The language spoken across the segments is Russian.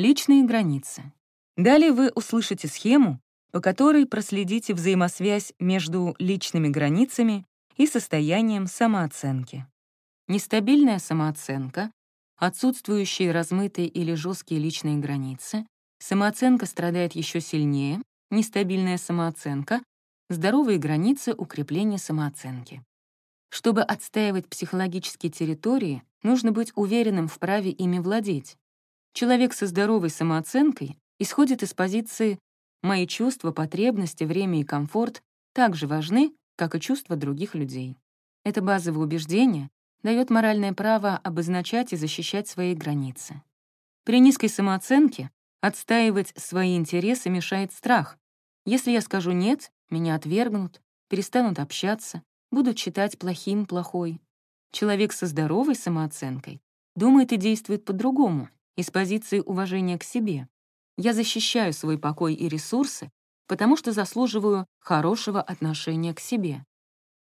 Личные границы. Далее вы услышите схему, по которой проследите взаимосвязь между личными границами и состоянием самооценки. Нестабильная самооценка, отсутствующие размытые или жесткие личные границы, самооценка страдает еще сильнее, нестабильная самооценка, здоровые границы укрепления самооценки. Чтобы отстаивать психологические территории, нужно быть уверенным в праве ими владеть. Человек со здоровой самооценкой исходит из позиции «мои чувства, потребности, время и комфорт так же важны, как и чувства других людей». Это базовое убеждение дает моральное право обозначать и защищать свои границы. При низкой самооценке отстаивать свои интересы мешает страх. Если я скажу «нет», меня отвергнут, перестанут общаться, будут считать плохим плохой. Человек со здоровой самооценкой думает и действует по-другому, из позиции уважения к себе. Я защищаю свой покой и ресурсы, потому что заслуживаю хорошего отношения к себе.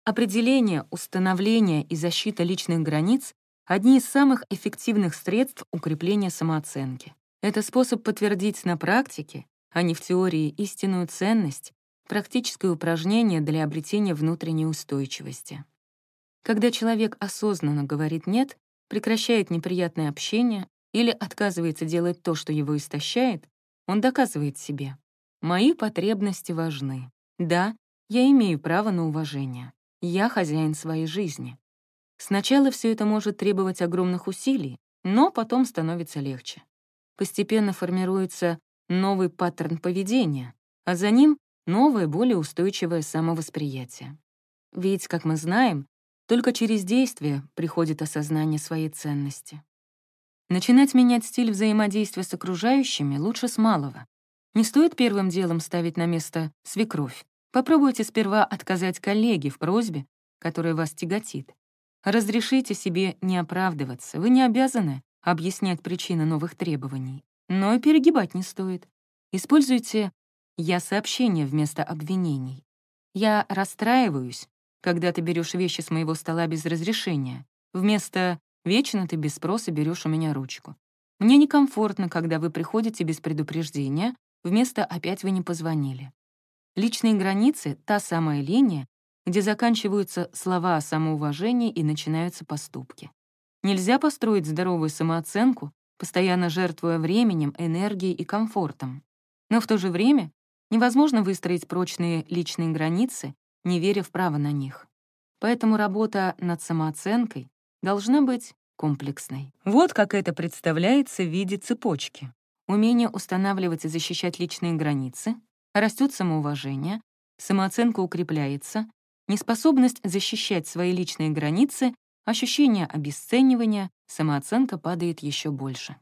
Определение, установление и защита личных границ — одни из самых эффективных средств укрепления самооценки. Это способ подтвердить на практике, а не в теории, истинную ценность, практическое упражнение для обретения внутренней устойчивости. Когда человек осознанно говорит «нет», прекращает неприятное общение или отказывается делать то, что его истощает, он доказывает себе «мои потребности важны. Да, я имею право на уважение. Я хозяин своей жизни». Сначала все это может требовать огромных усилий, но потом становится легче. Постепенно формируется новый паттерн поведения, а за ним новое, более устойчивое самовосприятие. Ведь, как мы знаем, только через действие приходит осознание своей ценности. Начинать менять стиль взаимодействия с окружающими лучше с малого. Не стоит первым делом ставить на место свекровь. Попробуйте сперва отказать коллеге в просьбе, которая вас тяготит. Разрешите себе не оправдываться, вы не обязаны объяснять причины новых требований. Но и перегибать не стоит. Используйте «я» сообщение вместо обвинений. «Я расстраиваюсь, когда ты берешь вещи с моего стола без разрешения, вместо «вечно ты без спроса берешь у меня ручку». Мне некомфортно, когда вы приходите без предупреждения, вместо «опять вы не позвонили». Личные границы — та самая линия, где заканчиваются слова о самоуважении и начинаются поступки. Нельзя построить здоровую самооценку, постоянно жертвуя временем, энергией и комфортом. Но в то же время невозможно выстроить прочные личные границы, не веря в право на них. Поэтому работа над самооценкой должна быть комплексной. Вот как это представляется в виде цепочки. Умение устанавливать и защищать личные границы, растет самоуважение, самооценка укрепляется, неспособность защищать свои личные границы, ощущение обесценивания, самооценка падает еще больше.